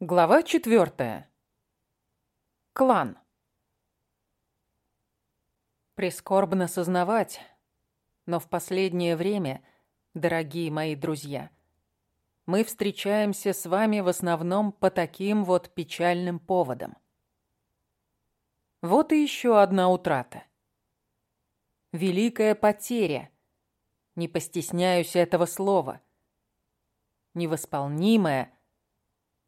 Глава четвертая. Клан. Прискорбно сознавать, но в последнее время, дорогие мои друзья, мы встречаемся с вами в основном по таким вот печальным поводам. Вот и еще одна утрата. Великая потеря, не постесняюсь этого слова, невосполнимая,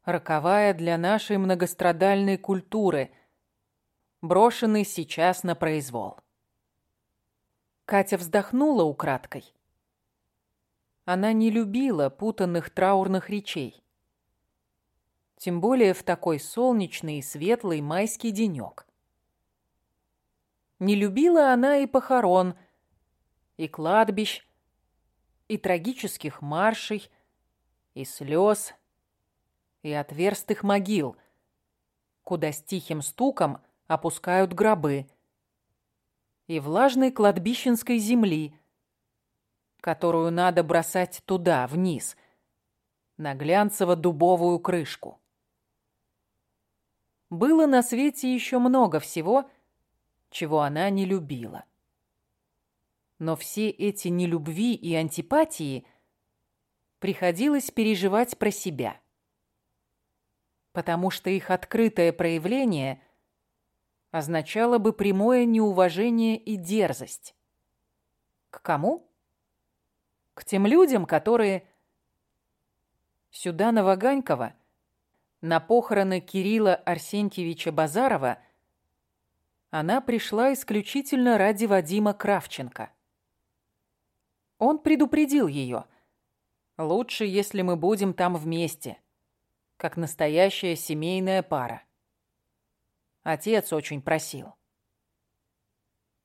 роковая для нашей многострадальной культуры, брошенной сейчас на произвол. Катя вздохнула украдкой. Она не любила путанных траурных речей. Тем более в такой солнечный и светлый майский денёк. Не любила она и похорон, и кладбищ, и трагических маршей, и слез, и отверстых могил, куда с тихим стуком опускают гробы, и влажной кладбищенской земли, которую надо бросать туда, вниз, на глянцево-дубовую крышку. Было на свете еще много всего, чего она не любила. Но все эти нелюбви и антипатии приходилось переживать про себя потому что их открытое проявление означало бы прямое неуважение и дерзость. К кому? К тем людям, которые... Сюда, на Ваганькова, на похороны Кирилла Арсентьевича Базарова, она пришла исключительно ради Вадима Кравченко. Он предупредил ее. «Лучше, если мы будем там вместе как настоящая семейная пара. Отец очень просил.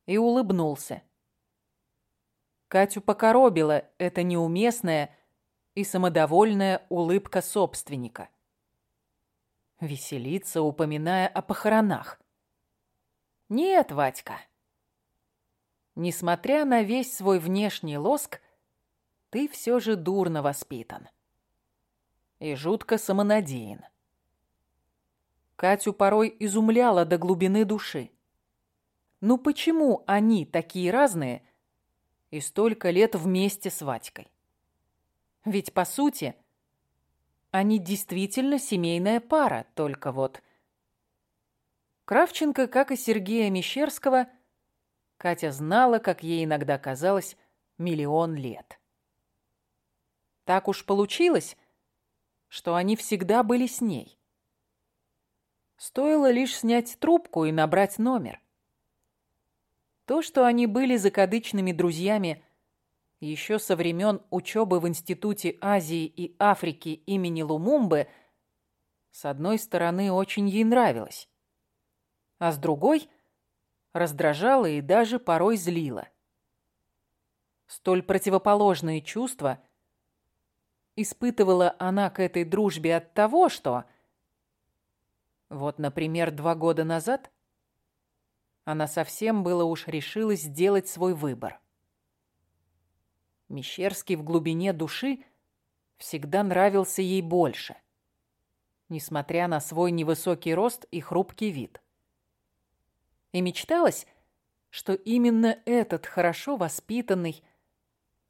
И улыбнулся. Катю покоробила эта неуместная и самодовольная улыбка собственника. Веселиться, упоминая о похоронах. Нет, Вадька. Несмотря на весь свой внешний лоск, ты все же дурно воспитан и жутко самонадеян. Катю порой изумляла до глубины души. Ну почему они такие разные и столько лет вместе с Ватькой? Ведь, по сути, они действительно семейная пара, только вот... Кравченко, как и Сергея Мещерского, Катя знала, как ей иногда казалось, миллион лет. Так уж получилось, что они всегда были с ней. Стоило лишь снять трубку и набрать номер. То, что они были закадычными друзьями еще со времен учебы в Институте Азии и Африки имени Лумумбы, с одной стороны, очень ей нравилось, а с другой – раздражало и даже порой злило. Столь противоположные чувства испытывала она к этой дружбе от того, что... Вот, например, два года назад она совсем было уж решилась сделать свой выбор. Мещерский в глубине души всегда нравился ей больше, несмотря на свой невысокий рост и хрупкий вид. И мечталось, что именно этот хорошо воспитанный,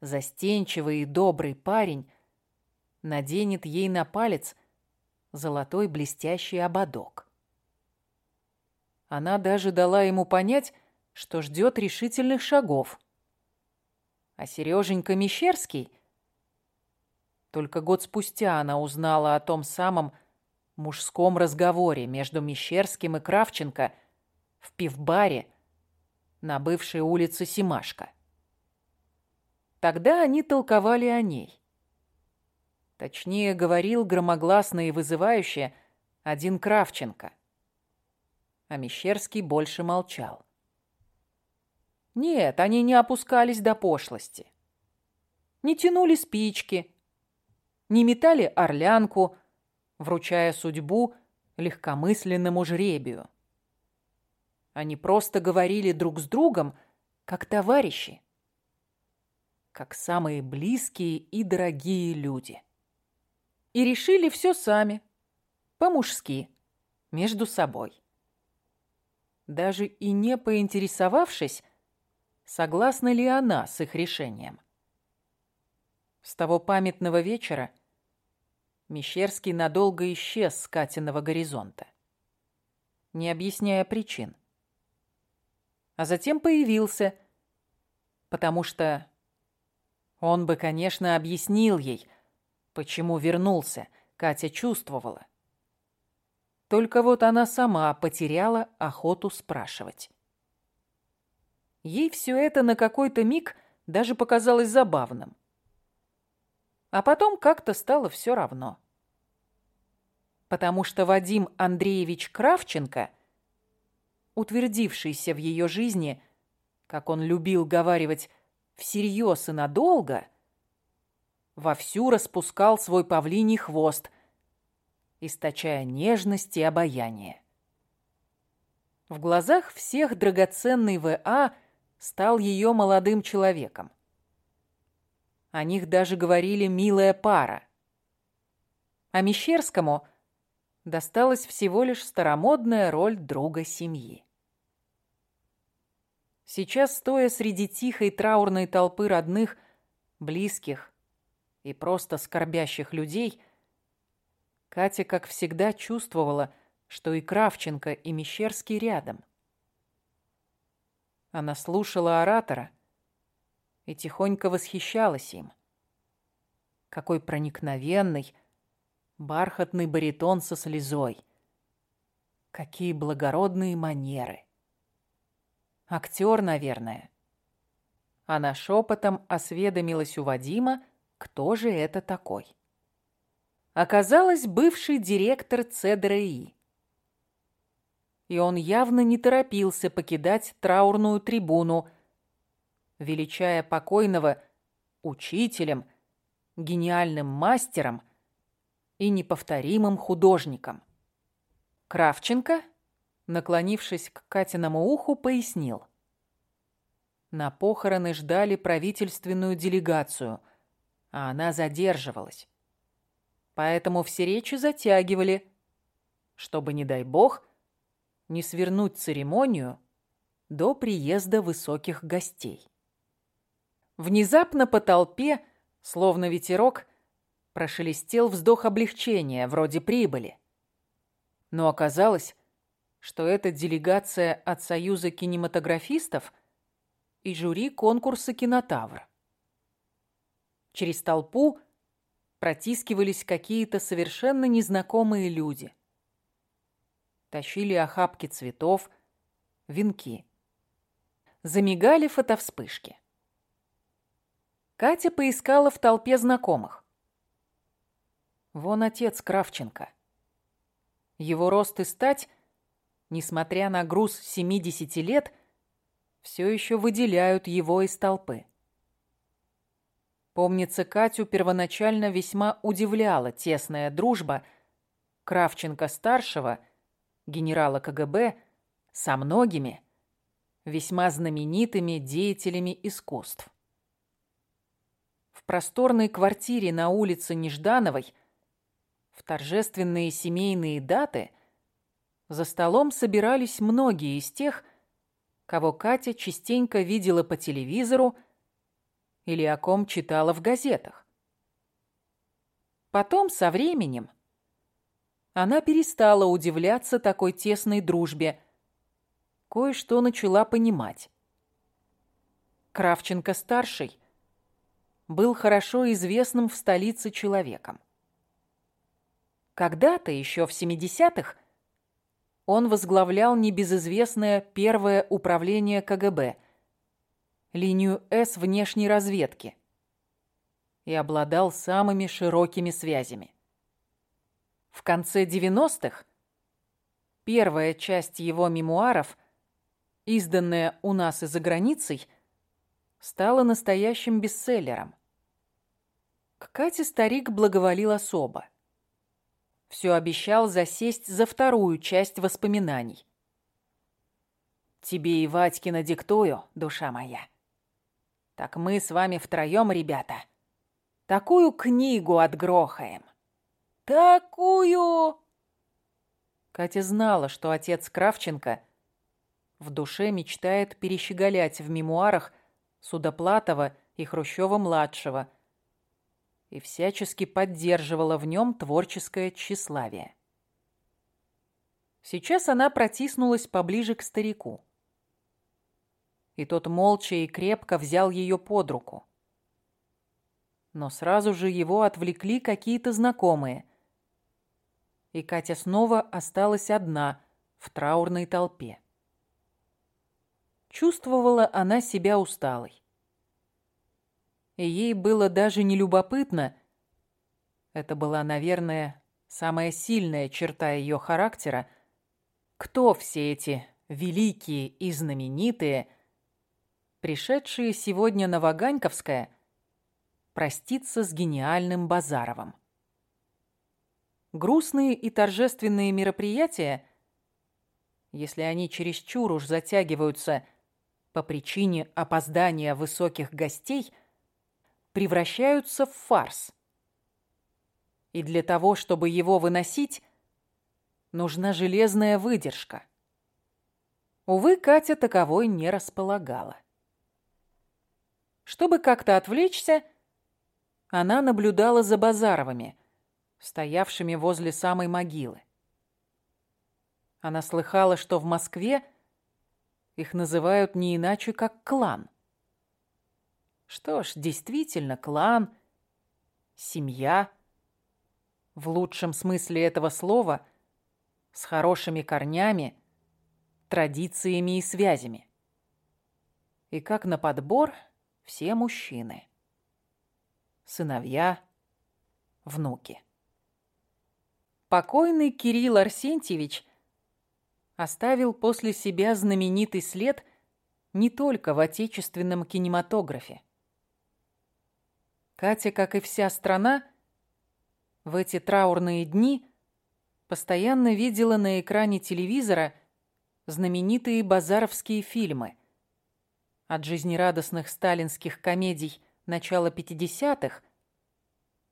застенчивый и добрый парень наденет ей на палец золотой блестящий ободок. Она даже дала ему понять, что ждет решительных шагов. А Сереженька Мещерский... Только год спустя она узнала о том самом мужском разговоре между Мещерским и Кравченко в пивбаре на бывшей улице Симашка. Тогда они толковали о ней. Точнее, говорил громогласно и вызывающе один Кравченко. А Мещерский больше молчал. Нет, они не опускались до пошлости. Не тянули спички, не метали орлянку, вручая судьбу легкомысленному жребию. Они просто говорили друг с другом, как товарищи, как самые близкие и дорогие люди и решили все сами. по-мужски, между собой. Даже и не поинтересовавшись, согласна ли она с их решением. С того памятного вечера Мещерский надолго исчез с Катиного горизонта, не объясняя причин. А затем появился, потому что он бы, конечно, объяснил ей, почему вернулся, Катя чувствовала. Только вот она сама потеряла охоту спрашивать. Ей все это на какой-то миг даже показалось забавным. А потом как-то стало все равно. Потому что Вадим Андреевич Кравченко, утвердившийся в ее жизни, как он любил говаривать, всерьез и надолго, вовсю распускал свой павлиний хвост, источая нежность и обаяние. В глазах всех драгоценный В.А. стал ее молодым человеком. О них даже говорили «милая пара». А Мещерскому досталась всего лишь старомодная роль друга семьи. Сейчас, стоя среди тихой траурной толпы родных, близких и просто скорбящих людей, Катя, как всегда, чувствовала, что и Кравченко, и Мещерский рядом. Она слушала оратора и тихонько восхищалась им. Какой проникновенный, бархатный баритон со слезой. Какие благородные манеры. Актер, наверное. Она шепотом осведомилась у Вадима, кто же это такой. Оказалось, бывший директор ЦДРИ. И он явно не торопился покидать траурную трибуну, величая покойного учителем, гениальным мастером и неповторимым художником. Кравченко – наклонившись к Катиному уху, пояснил. На похороны ждали правительственную делегацию, а она задерживалась. Поэтому все речи затягивали, чтобы, не дай бог, не свернуть церемонию до приезда высоких гостей. Внезапно по толпе, словно ветерок, прошелестел вздох облегчения, вроде прибыли. Но оказалось, что это делегация от Союза кинематографистов и жюри конкурса «Кинотавр». Через толпу протискивались какие-то совершенно незнакомые люди. Тащили охапки цветов, венки. Замигали фотовспышки. Катя поискала в толпе знакомых. Вон отец Кравченко. Его рост и стать несмотря на груз 70 лет, все еще выделяют его из толпы. Помнится, Катю первоначально весьма удивляла тесная дружба Кравченко-старшего, генерала КГБ, со многими весьма знаменитыми деятелями искусств. В просторной квартире на улице Неждановой в торжественные семейные даты за столом собирались многие из тех, кого Катя частенько видела по телевизору или о ком читала в газетах. Потом, со временем, она перестала удивляться такой тесной дружбе, кое-что начала понимать. Кравченко-старший был хорошо известным в столице человеком. Когда-то, еще в 70-х, он возглавлял небезызвестное первое управление КГБ, линию С внешней разведки, и обладал самыми широкими связями. В конце 90-х первая часть его мемуаров, изданная у нас и за границей, стала настоящим бестселлером. К Кате старик благоволил особо – все обещал засесть за вторую часть воспоминаний. «Тебе и Ватькина диктую, душа моя. Так мы с вами втроем, ребята, такую книгу отгрохаем. Такую, Катя знала, что отец Кравченко в душе мечтает перещеголять в мемуарах Судоплатова и Хрущева-младшего и всячески поддерживала в нем творческое тщеславие. Сейчас она протиснулась поближе к старику. И тот молча и крепко взял ее под руку. Но сразу же его отвлекли какие-то знакомые. И Катя снова осталась одна в траурной толпе. Чувствовала она себя усталой. И ей было даже не любопытно. Это была, наверное, самая сильная черта ее характера, кто все эти великие и знаменитые, пришедшие сегодня на Ваганьковское проститься с гениальным Базаровым. Грустные и торжественные мероприятия, если они чересчур уж затягиваются по причине опоздания высоких гостей, превращаются в фарс. И для того, чтобы его выносить, нужна железная выдержка. Увы, Катя таковой не располагала. Чтобы как-то отвлечься, она наблюдала за Базаровыми, стоявшими возле самой могилы. Она слыхала, что в Москве их называют не иначе, как клан. Что ж, действительно, клан, семья, в лучшем смысле этого слова – с хорошими корнями, традициями и связями. И как на подбор все мужчины. Сыновья, внуки. Покойный Кирилл Арсентьевич оставил после себя знаменитый след не только в отечественном кинематографе. Катя, как и вся страна, в эти траурные дни – постоянно видела на экране телевизора знаменитые базаровские фильмы. От жизнерадостных сталинских комедий начала 50-х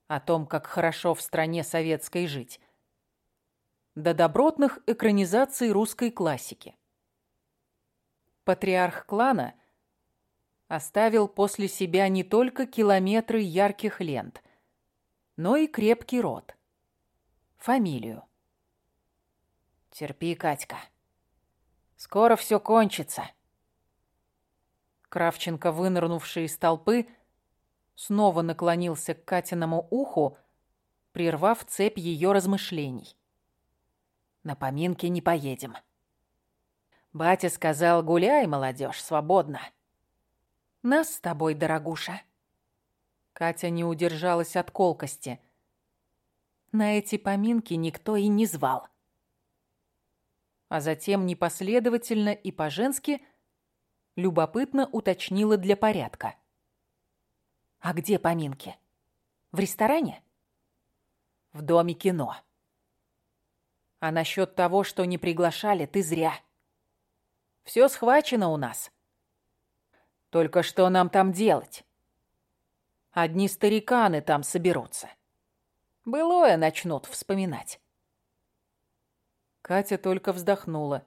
о том, как хорошо в стране советской жить, до добротных экранизаций русской классики. Патриарх клана оставил после себя не только километры ярких лент, но и крепкий род, фамилию. Терпи, Катька. Скоро все кончится. Кравченко, вынырнувший из толпы, снова наклонился к Катиному уху, прервав цепь ее размышлений. На поминки не поедем. Батя сказал, гуляй, молодежь, свободно. Нас с тобой, дорогуша. Катя не удержалась от колкости. На эти поминки никто и не звал а затем непоследовательно и по-женски любопытно уточнила для порядка. «А где поминки? В ресторане?» «В доме кино». «А насчет того, что не приглашали, ты зря. Все схвачено у нас. Только что нам там делать? Одни стариканы там соберутся. Былое начнут вспоминать». Катя только вздохнула.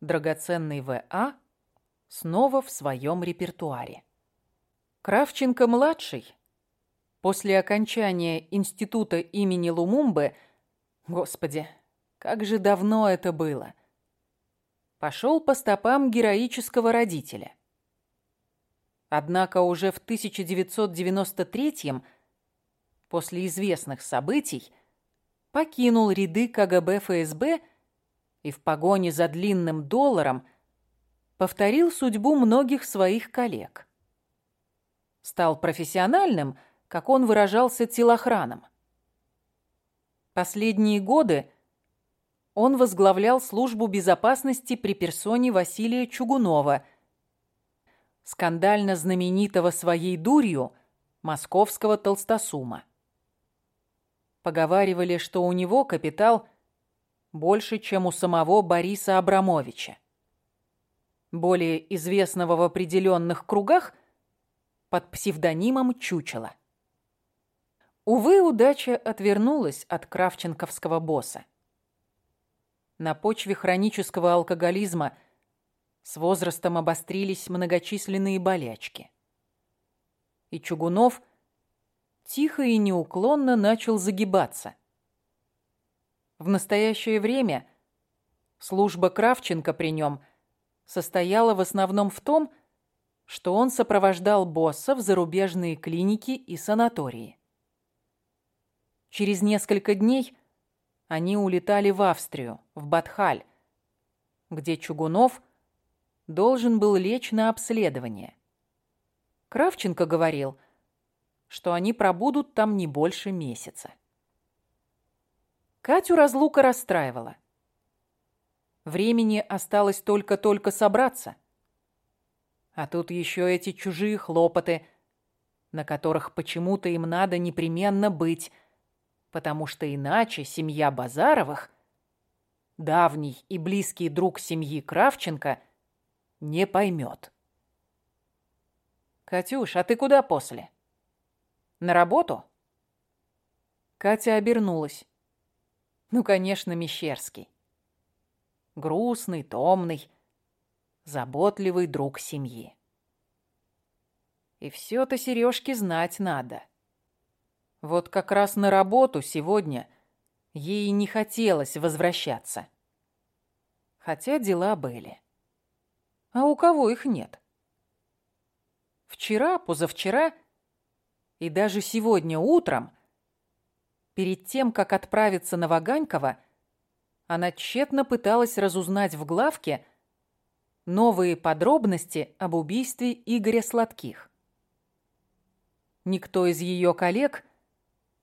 Драгоценный В.А. снова в своем репертуаре. Кравченко-младший после окончания института имени Лумумбы, господи, как же давно это было, пошел по стопам героического родителя. Однако уже в 1993 после известных событий, покинул ряды КГБ ФСБ и в погоне за длинным долларом повторил судьбу многих своих коллег. Стал профессиональным, как он выражался, телохраном. Последние годы он возглавлял службу безопасности при персоне Василия Чугунова, скандально знаменитого своей дурью московского толстосума. Поговаривали, что у него капитал больше, чем у самого Бориса Абрамовича. Более известного в определенных кругах под псевдонимом Чучела. Увы, удача отвернулась от кравченковского босса. на почве хронического алкоголизма с возрастом обострились многочисленные болячки. И Чугунов тихо и неуклонно начал загибаться. В настоящее время служба Кравченко при нем состояла в основном в том, что он сопровождал босса в зарубежные клиники и санатории. Через несколько дней они улетали в Австрию, в Батхаль, где Чугунов должен был лечь на обследование. Кравченко говорил, что они пробудут там не больше месяца. Катю разлука расстраивала. Времени осталось только-только собраться. А тут еще эти чужие хлопоты, на которых почему-то им надо непременно быть, потому что иначе семья Базаровых, давний и близкий друг семьи Кравченко, не поймет. «Катюш, а ты куда после? На работу?» Катя обернулась. Ну, конечно, Мещерский. Грустный, томный, заботливый друг семьи. И все-то Сережке знать надо. Вот как раз на работу сегодня ей не хотелось возвращаться. Хотя дела были. А у кого их нет? Вчера, позавчера и даже сегодня утром, перед тем, как отправиться на Ваганькова, она тщетно пыталась разузнать в главке, новые подробности об убийстве Игоря Сладких. Никто из ее коллег,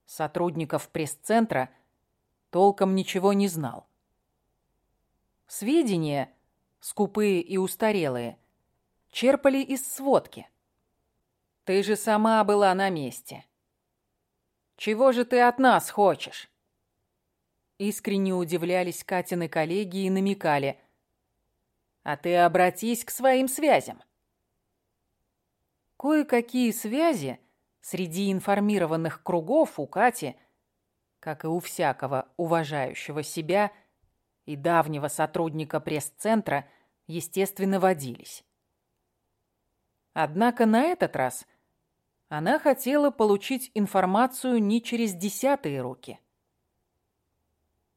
сотрудников пресс-центра, толком ничего не знал. Сведения, скупые и устарелые, черпали из сводки. Ты же сама была на месте. Чего же ты от нас хочешь? Искренне удивлялись Катины коллеги и намекали – а ты обратись к своим связям. Кое-какие связи среди информированных кругов у Кати, как и у всякого уважающего себя и давнего сотрудника пресс-центра, естественно, водились. Однако на этот раз она хотела получить информацию не через десятые руки.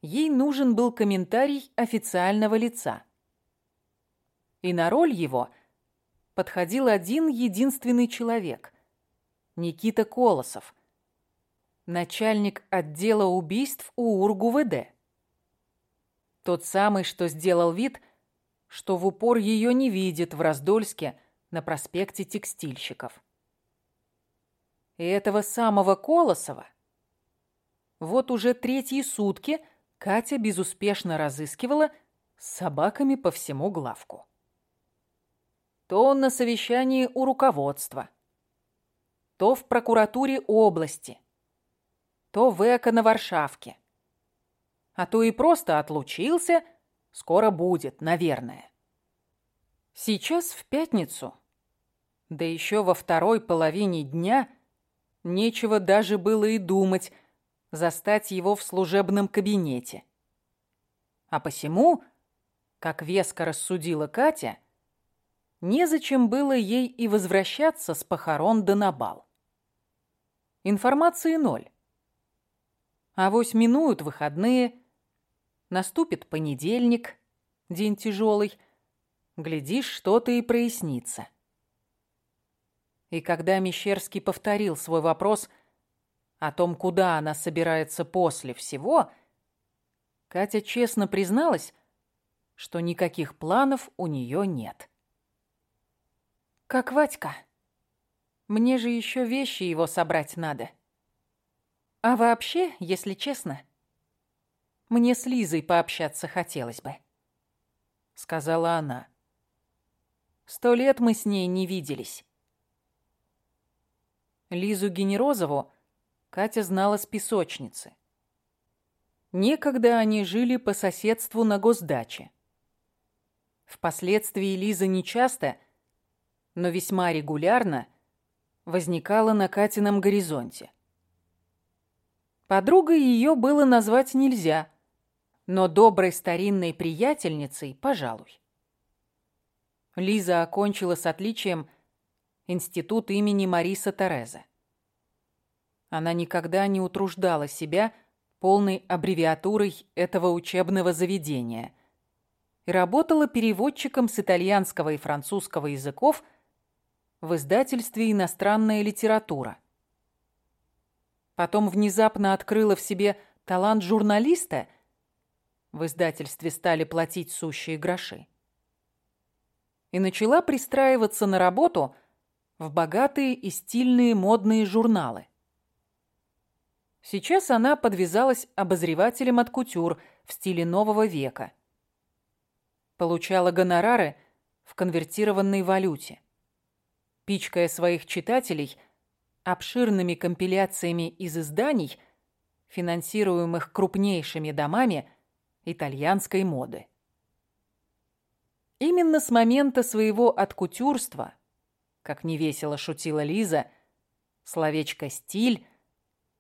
Ей нужен был комментарий официального лица – и на роль его подходил один единственный человек – Никита Колосов, начальник отдела убийств УрГУВД. Тот самый, что сделал вид, что в упор ее не видит в Раздольске на проспекте текстильщиков. И этого самого Колосова вот уже третьи сутки Катя безуспешно разыскивала с собаками по всему главку то на совещании у руководства, то в прокуратуре области, то в эко на Варшавке. А то и просто отлучился, скоро будет, наверное. Сейчас в пятницу, да еще во второй половине дня, нечего даже было и думать застать его в служебном кабинете. А посему, как веско рассудила Катя, Незачем было ей и возвращаться с похорон до на бал. Информации ноль. А вось минуют выходные, наступит понедельник, день тяжелый, глядишь, что-то и прояснится. И когда Мещерский повторил свой вопрос о том, куда она собирается после всего, Катя честно призналась, что никаких планов у нее нет. Как Вадька. Мне же еще вещи его собрать надо. А вообще, если честно, мне с Лизой пообщаться хотелось бы, сказала она. Сто лет мы с ней не виделись. Лизу Генерозову Катя знала с песочницы. Некогда они жили по соседству на госдаче. Впоследствии Лиза нечасто но весьма регулярно возникала на Катином горизонте. Подругой ее было назвать нельзя. но доброй старинной приятельницей, пожалуй. Лиза окончила с отличием институт имени Мариса Тереза. Она никогда не утруждала себя полной аббревиатурой этого учебного заведения и работала переводчиком с итальянского и французского языков в издательстве «Иностранная литература». Потом внезапно открыла в себе талант журналиста, в издательстве стали платить сущие гроши, и начала пристраиваться на работу в богатые и стильные модные журналы. Сейчас она подвязалась обозревателем от кутюр в стиле нового века. Получала гонорары в конвертированной валюте. Пичкая своих читателей обширными компиляциями из изданий, финансируемых крупнейшими домами итальянской моды. Именно с момента своего откутюрства, как невесело шутила Лиза, словечко «стиль»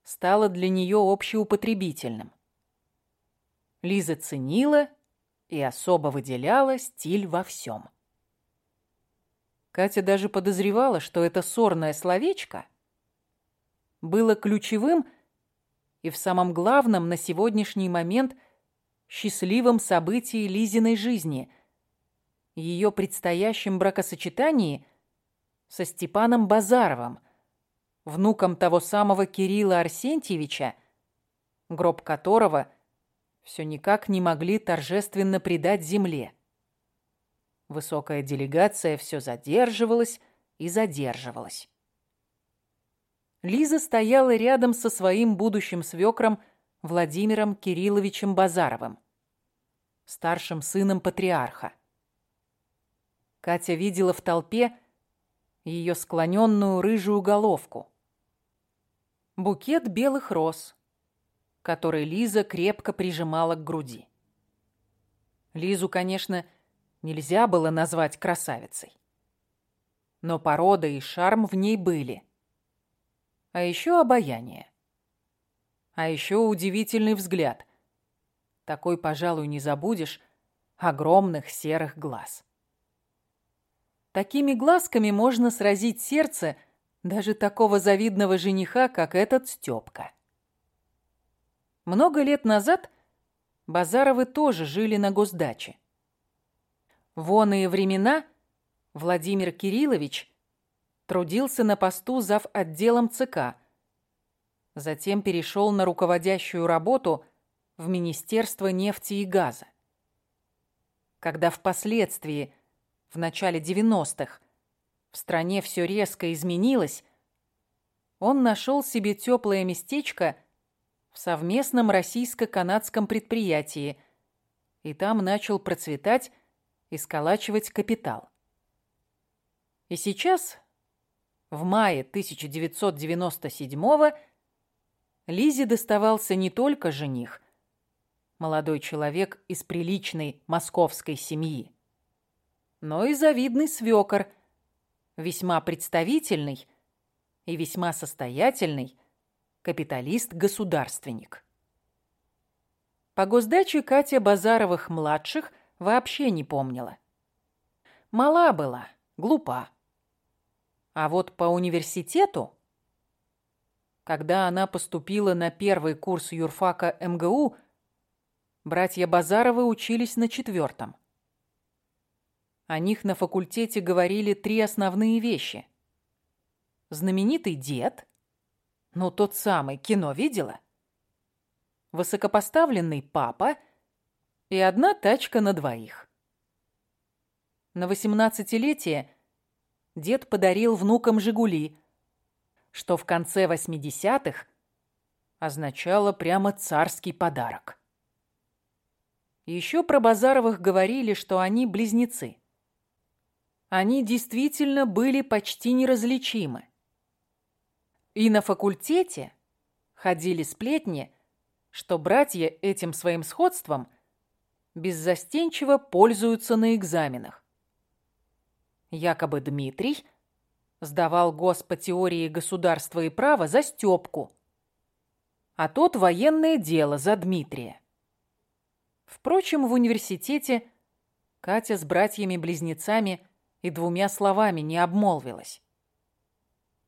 стало для нее общеупотребительным. Лиза ценила и особо выделяла стиль во всем. Катя даже подозревала, что это сорное словечко было ключевым и в самом главном на сегодняшний момент счастливом событии Лизиной жизни, ее предстоящем бракосочетании со Степаном Базаровым – внуком того самого Кирилла Арсентьевича, гроб которого все никак не могли торжественно предать земле. Высокая делегация все задерживалась и задерживалась. Лиза стояла рядом со своим будущим свекром Владимиром Кирилловичем Базаровым, старшим сыном патриарха. Катя видела в толпе ее склоненную рыжую головку букет белых роз, который Лиза крепко прижимала к груди. Лизу, конечно, нельзя было назвать красавицей. Но порода и шарм в ней были. А еще обаяние. А еще удивительный взгляд. Такой, пожалуй, не забудешь, огромных серых глаз. Такими глазками можно сразить сердце – даже такого завидного жениха, как этот Стёпка. Много лет назад Базаровы тоже жили на госдаче. В и времена Владимир Кириллович трудился на посту зав. отделом ЦК, затем перешел на руководящую работу в Министерство нефти и газа. Когда впоследствии, в начале 90-х, в стране все резко изменилось, он нашел себе теплое местечко в совместном российско-канадском предприятии и там начал процветать и сколачивать капитал. И сейчас, в мае 1997-го, Лизе доставался не только жених, молодой человек из приличной московской семьи, но и завидный свекор – весьма представительный и весьма состоятельный капиталист-государственник. По госдаче Катя Базаровых-младших вообще не помнила. Мала была, глупа. А вот по университету, когда она поступила на первый курс юрфака МГУ, братья Базаровы учились на четвертом. О них на факультете говорили три основные вещи. Знаменитый дед, ну тот самый, кино видела? Высокопоставленный папа и одна тачка на двоих. На восемнадцатилетие дед подарил внукам «Жигули», что в конце восьмидесятых означало прямо царский подарок. Еще про Базаровых говорили, что они близнецы они действительно были почти неразличимы. И на факультете ходили сплетни, что братья этим своим сходством беззастенчиво пользуются на экзаменах. Якобы Дмитрий сдавал гос по теории государства и права за Стёпку, а тот военное дело за Дмитрия. Впрочем, в университете Катя с братьями-близнецами и двумя словами не обмолвилась.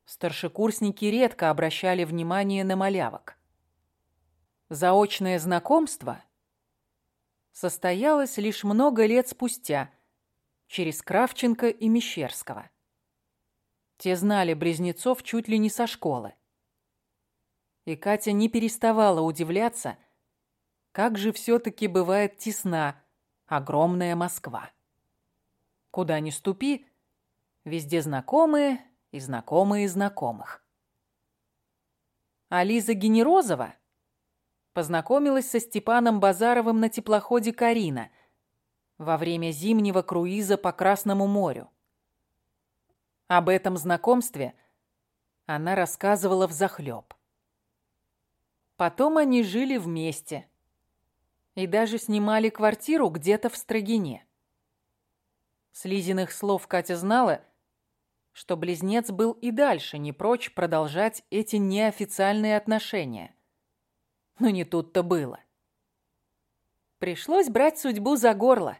Старшекурсники редко обращали внимание на малявок. Заочное знакомство состоялось лишь много лет спустя, через Кравченко и Мещерского. Те знали близнецов чуть ли не со школы. И Катя не переставала удивляться, как же все-таки бывает тесна огромная Москва. Куда ни ступи, везде знакомые и знакомые знакомых. А Лиза Генерозова познакомилась со Степаном Базаровым на теплоходе «Карина» во время зимнего круиза по Красному морю. Об этом знакомстве она рассказывала взахлёб. Потом они жили вместе и даже снимали квартиру где-то в Строгине. С Лизиных слов Катя знала, что близнец был и дальше не прочь продолжать эти неофициальные отношения. Но не тут-то было. Пришлось брать судьбу за горло.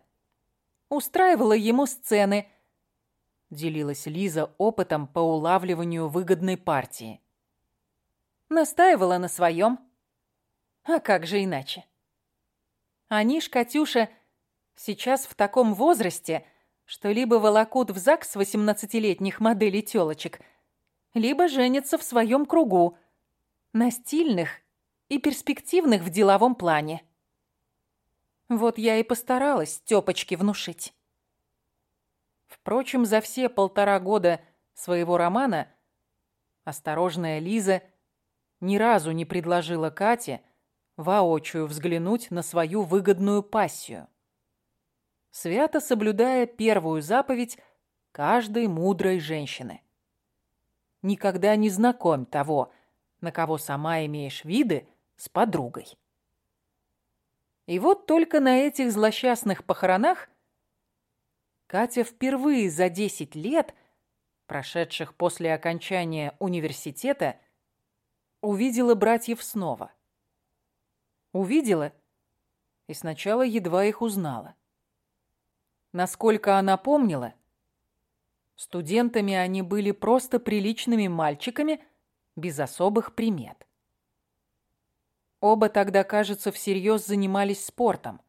Устраивала ему сцены, делилась Лиза опытом по улавливанию выгодной партии. Настаивала на своем. А как же иначе? Они ж, Катюша, сейчас в таком возрасте, что либо волокут в ЗАГС восемнадцатилетних моделей тёлочек, либо женятся в своем кругу, на стильных и перспективных в деловом плане. Вот я и постаралась Тёпочке внушить. Впрочем, за все полтора года своего романа осторожная Лиза ни разу не предложила Кате воочию взглянуть на свою выгодную пассию. Свято соблюдая первую заповедь каждой мудрой женщины. Никогда не знакомь того, на кого сама имеешь виды, с подругой. И вот только на этих злосчастных похоронах Катя впервые за 10 лет, прошедших после окончания университета, увидела братьев снова. Увидела и сначала едва их узнала. Насколько она помнила, студентами они были просто приличными мальчиками без особых примет. Оба тогда, кажется, всерьез занимались спортом.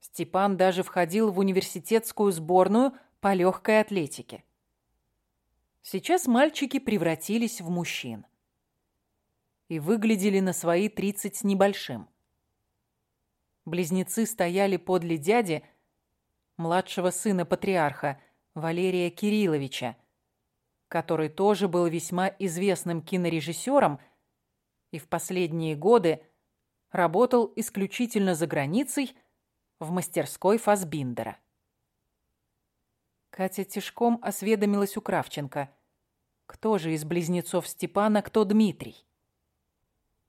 Степан даже входил в университетскую сборную по легкой атлетике. Сейчас мальчики превратились в мужчин. И выглядели на свои тридцать с небольшим. Близнецы стояли подле дяди, младшего сына патриарха, Валерия Кирилловича, который тоже был весьма известным кинорежиссером и в последние годы работал исключительно за границей в мастерской Фасбиндера. Катя тишком осведомилась у Кравченко, кто же из близнецов Степана, кто Дмитрий.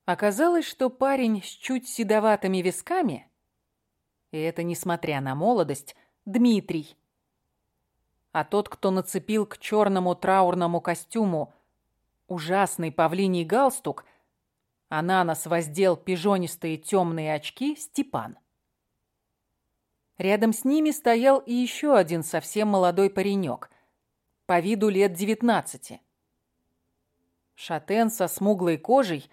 Оказалось, что парень с чуть седоватыми висками, и это несмотря на молодость, Дмитрий. А тот, кто нацепил к черному траурному костюму ужасный павлиний галстук, а на нос воздел пижонистые темные очки, Степан. Рядом с ними стоял и еще один совсем молодой паренек, по виду лет девятнадцати. Шатен со смуглой кожей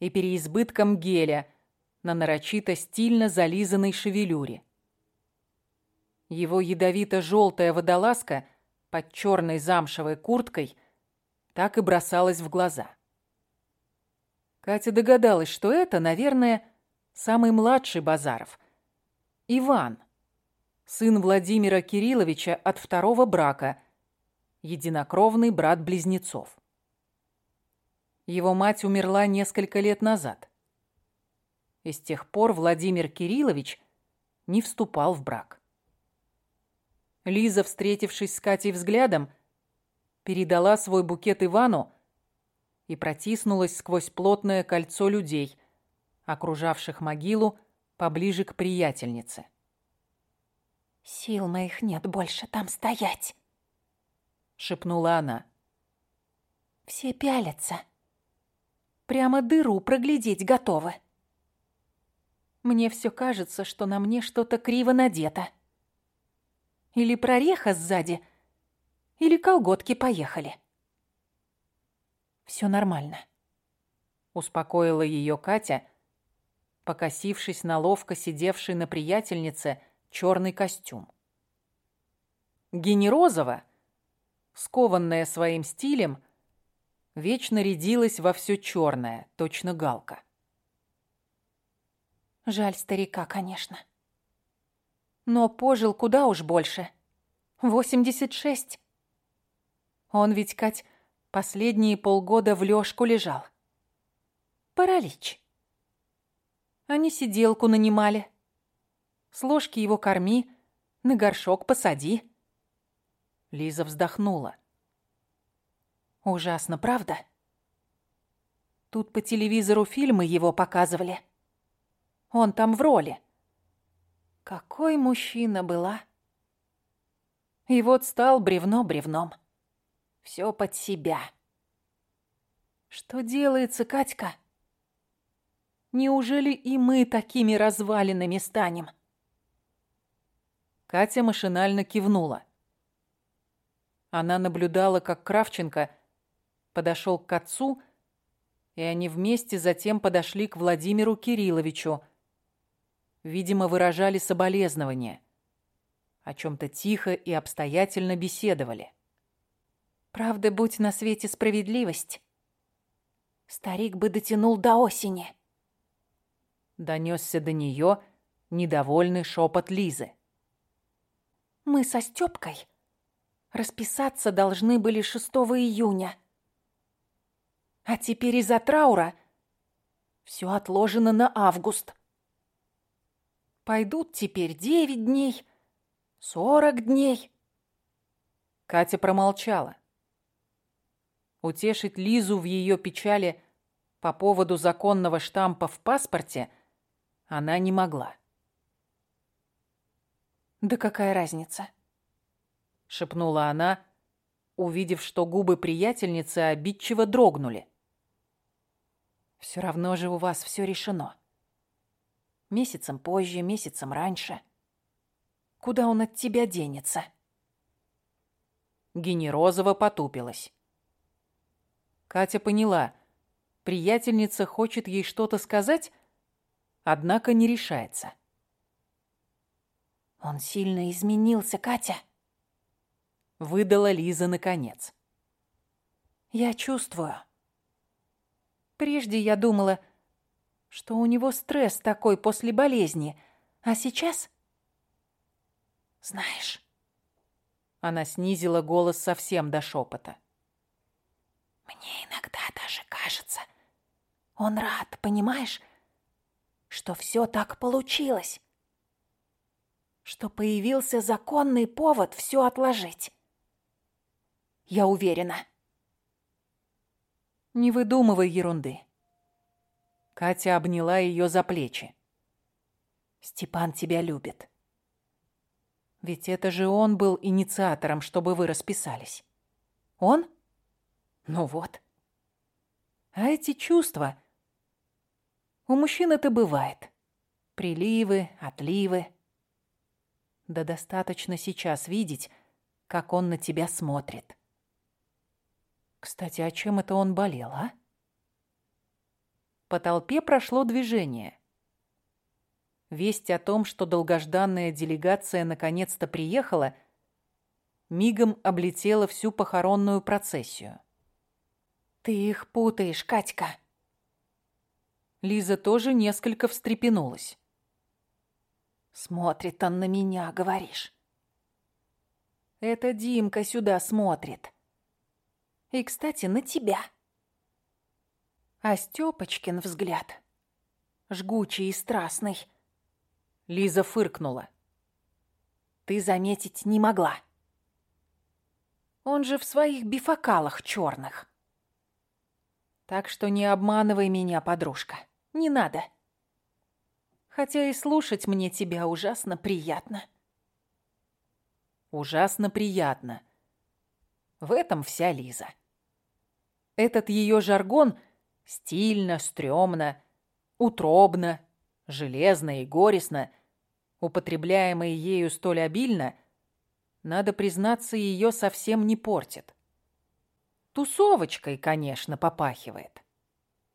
и переизбытком геля на нарочито стильно зализанной шевелюре. Его ядовито-желтая водолазка под черной замшевой курткой так и бросалась в глаза. Катя догадалась, что это, наверное, самый младший Базаров – Иван, сын Владимира Кирилловича от второго брака, единокровный брат близнецов. Его мать умерла несколько лет назад. И с тех пор Владимир Кириллович не вступал в брак. Лиза, встретившись с Катей взглядом, передала свой букет Ивану и протиснулась сквозь плотное кольцо людей, окружавших могилу, поближе к приятельнице. «Сил моих нет больше там стоять», — шепнула она. «Все пялятся. Прямо дыру проглядеть готовы». Мне все кажется, что на мне что-то криво надето. Или прореха сзади, или колготки поехали. Все нормально. Успокоила ее Катя, покосившись на ловко сидевший на приятельнице черный костюм. Генерозова, скованная своим стилем, вечно рядилась во все черное, точно галка. Жаль старика, конечно. Но пожил куда уж больше. Восемьдесят шесть. Он ведь, Кать, последние полгода в лёжку лежал. Паралич. Они сиделку нанимали. С ложки его корми, на горшок посади. Лиза вздохнула. Ужасно, правда? Тут по телевизору фильмы его показывали. Он там в роли. Какой мужчина была. И вот стал бревно бревном. Все под себя. Что делается, Катька? Неужели и мы такими развалинами станем? Катя машинально кивнула. Она наблюдала, как Кравченко подошел к отцу, и они вместе затем подошли к Владимиру Кирилловичу. Видимо, выражали соболезнования. О чем-то тихо и обстоятельно беседовали. Правда, будь на свете справедливость. Старик бы дотянул до осени. Донесся до нее недовольный шепот Лизы. Мы со Степкой расписаться должны были 6 июня. А теперь из-за траура все отложено на август. Пойдут теперь девять дней, сорок дней. Катя промолчала. Утешить Лизу в ее печали по поводу законного штампа в паспорте она не могла. «Да какая разница?» — шепнула она, увидев, что губы приятельницы обидчиво дрогнули. «Все равно же у вас все решено. Месяцем позже, месяцем раньше. Куда он от тебя денется?» Генерозова потупилась. Катя поняла. Приятельница хочет ей что-то сказать, однако не решается. «Он сильно изменился, Катя», — выдала Лиза наконец. «Я чувствую. Прежде я думала, что у него стресс такой после болезни, а сейчас...» «Знаешь...» Она снизила голос совсем до шепота. Мне иногда даже кажется, он рад, понимаешь, что все так получилось, что появился законный повод все отложить. Я уверена. Не выдумывай ерунды. Катя обняла ее за плечи. Степан тебя любит. Ведь это же он был инициатором, чтобы вы расписались. Он? Ну вот. А эти чувства... У мужчин это бывает. Приливы, отливы. Да достаточно сейчас видеть, как он на тебя смотрит. Кстати, о чем это он болел, а? По толпе прошло движение. Весть о том, что долгожданная делегация наконец-то приехала, мигом облетела всю похоронную процессию. Ты их путаешь, Катька. Лиза тоже несколько встрепенулась. Смотрит он на меня, говоришь. Это Димка сюда смотрит. И, кстати, на тебя. А Стёпочкин взгляд жгучий и страстный. Лиза фыркнула. Ты заметить не могла. Он же в своих бифокалах черных. Так что не обманывай меня, подружка. Не надо. Хотя и слушать мне тебя ужасно приятно. Ужасно приятно. В этом вся Лиза. Этот ее жаргон стильно, стрёмно, утробно, железно и горестно, употребляемые ею столь обильно, надо признаться, ее совсем не портит. Тусовочкой, конечно, попахивает.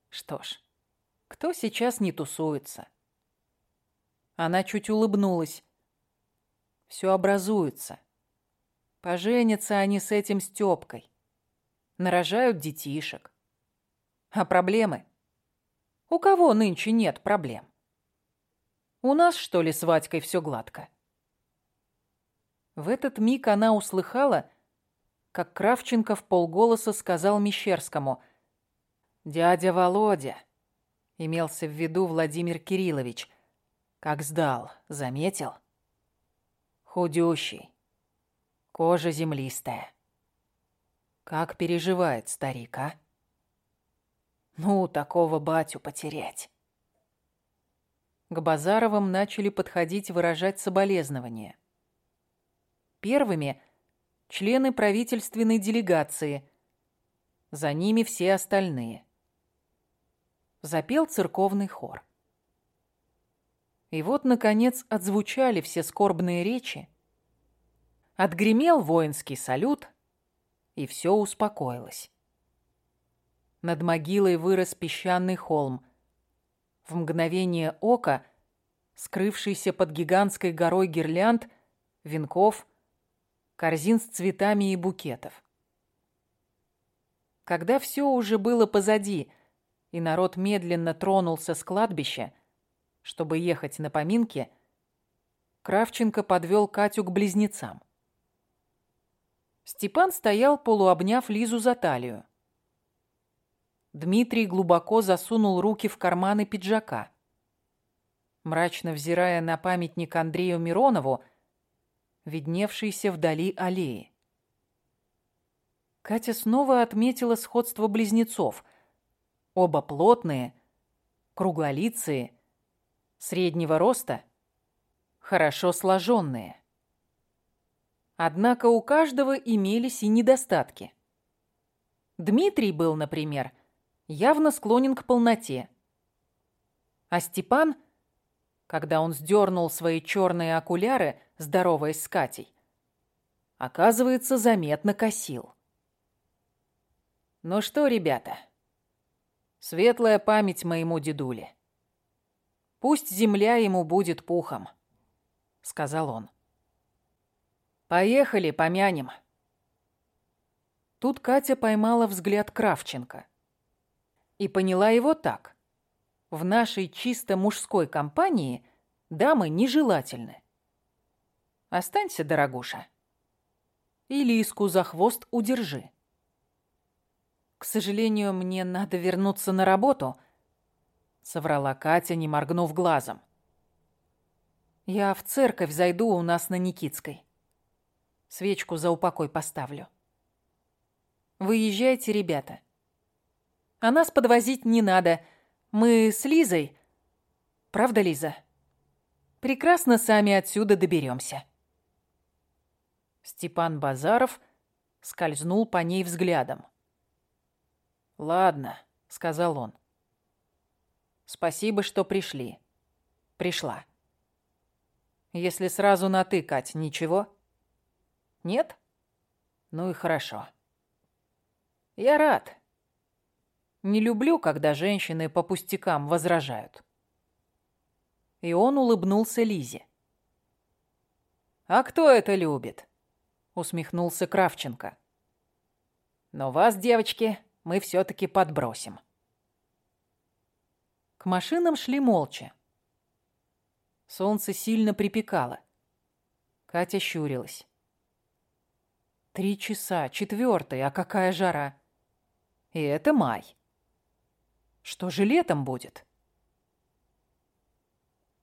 Что ж, кто сейчас не тусуется? Она чуть улыбнулась. Все образуется. Поженятся они с этим Стёпкой. Нарожают детишек. А проблемы? У кого нынче нет проблем? У нас, что ли, с Вадькой все гладко? В этот миг она услыхала, как Кравченко в полголоса сказал Мещерскому «Дядя Володя», имелся в виду Владимир Кириллович, как сдал, заметил? Худющий, кожа землистая. Как переживает старик, а? Ну, такого батю потерять. К Базаровым начали подходить выражать соболезнования. Первыми – члены правительственной делегации, за ними все остальные. Запел церковный хор. И вот, наконец, отзвучали все скорбные речи. Отгремел воинский салют, и все успокоилось. Над могилой вырос песчаный холм. В мгновение ока, скрывшийся под гигантской горой гирлянд, венков, корзин с цветами и букетов. Когда все уже было позади, и народ медленно тронулся с кладбища, чтобы ехать на поминки, Кравченко подвел Катю к близнецам. Степан стоял, полуобняв Лизу за талию. Дмитрий глубоко засунул руки в карманы пиджака. Мрачно взирая на памятник Андрею Миронову, видневшийся вдали аллеи. Катя снова отметила сходство близнецов. Оба плотные, круглолицые, среднего роста, хорошо сложенные. Однако у каждого имелись и недостатки. Дмитрий был, например, явно склонен к полноте. А Степан, когда он сдернул свои черные окуляры, здороваясь с Катей, оказывается, заметно косил. Ну что, ребята, светлая память моему дедуле. Пусть земля ему будет пухом, сказал он. Поехали, помянем. Тут Катя поймала взгляд Кравченко и поняла его так. В нашей чисто мужской компании дамы нежелательны. Останься, дорогуша. И Лиску за хвост удержи. К сожалению, мне надо вернуться на работу — соврала Катя, не моргнув глазом. Я в церковь зайду у нас на Никитской. Свечку за упокой поставлю. Выезжайте, ребята. А нас подвозить не надо. Мы с Лизой... Правда, Лиза? Прекрасно сами отсюда доберемся. Степан Базаров скользнул по ней взглядом. «Ладно», — сказал он. Спасибо, что пришли. Пришла. Если сразу на «ты», Кать, ничего? Нет? Ну и хорошо. Я рад. Не люблю, когда женщины по пустякам возражают. И он улыбнулся Лизе. «А кто это любит?» — усмехнулся Кравченко. «Но вас, девочки, мы все-таки подбросим». К машинам шли молча. Солнце сильно припекало. Катя щурилась. Три часа, четвертый, а какая жара. И это май. Что же летом будет?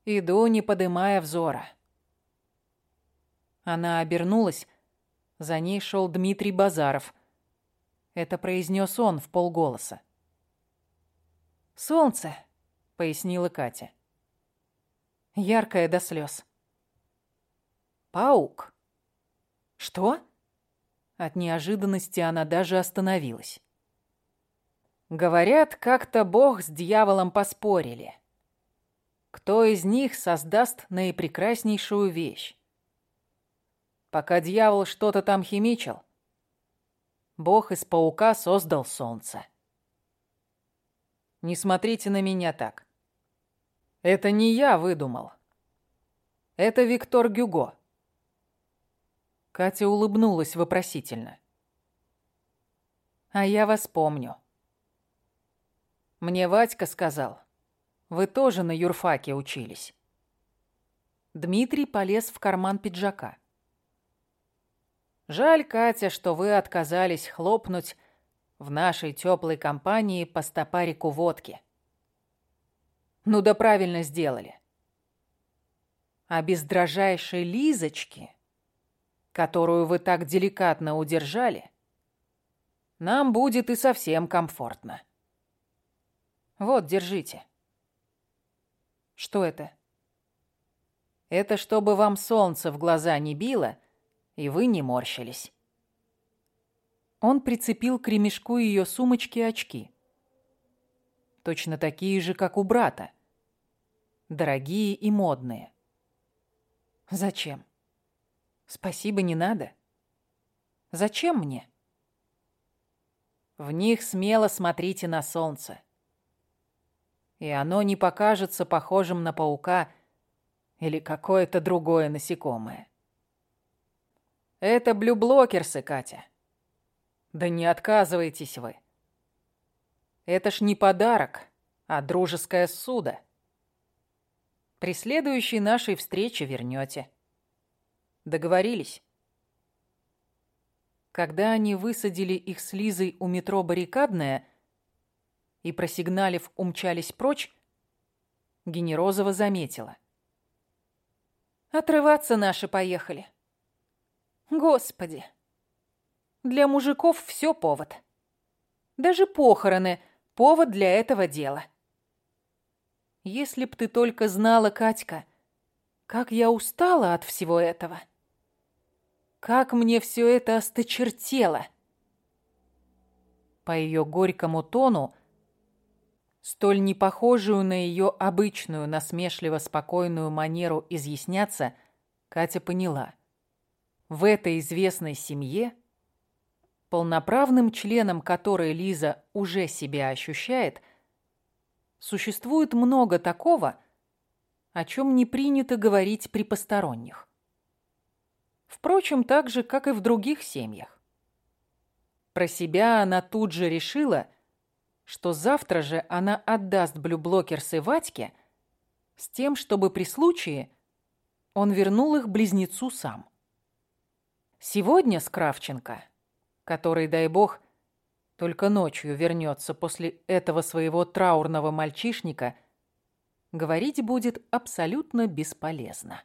Иду, не подымая взора. Она обернулась. За ней шел Дмитрий Базаров. Это произнес он в полголоса. «Солнце!» пояснила Катя. Яркая до слез. Паук. Что? От неожиданности она даже остановилась. Говорят, как-то Бог с дьяволом поспорили. кто из них создаст наипрекраснейшую вещь. Пока дьявол что-то там химичил, Бог из паука создал солнце. Не смотрите на меня так. Это не я выдумал. Это Виктор Гюго. Катя улыбнулась вопросительно. А я вас помню. Мне Вадька сказал, вы тоже на юрфаке учились. Дмитрий полез в карман пиджака. Жаль, Катя, что вы отказались хлопнуть в нашей теплой компании по стопарику водки. Ну да правильно сделали. А без дрожайшей Лизочки, которую вы так деликатно удержали, нам будет и совсем комфортно. Вот, держите. Что это? Это чтобы вам солнце в глаза не било, и вы не морщились. Он прицепил к ремешку ее сумочки очки. Точно такие же, как у брата. Дорогие и модные. Зачем? Спасибо, не надо. Зачем мне? В них смело смотрите на солнце. И оно не покажется похожим на паука или какое-то другое насекомое. Это блюблокерсы, Катя. Да не отказывайтесь вы. Это ж не подарок, а дружеское судо. При следующей нашей встрече вернете. Договорились? Когда они высадили их с Лизой у метро «Баррикадная» и, просигналив, умчались прочь, Генерозова заметила. «Отрываться наши поехали. Господи! Для мужиков все повод. Даже похороны — повод для этого дела. Если б ты только знала, Катька, как я устала от всего этого. Как мне все это осточертело. По ее горькому тону, столь непохожую на ее обычную насмешливо-спокойную манеру изъясняться, Катя поняла. В этой известной семье полноправным членом которой Лиза уже себя ощущает, существует много такого, о чем не принято говорить при посторонних. Впрочем, так же, как и в других семьях. Про себя она тут же решила, что завтра же она отдаст блюблокерсы Ватьке с тем, чтобы при случае он вернул их близнецу сам. Сегодня с Кравченко который, дай бог, только ночью вернется после этого своего траурного мальчишника, говорить будет абсолютно бесполезно.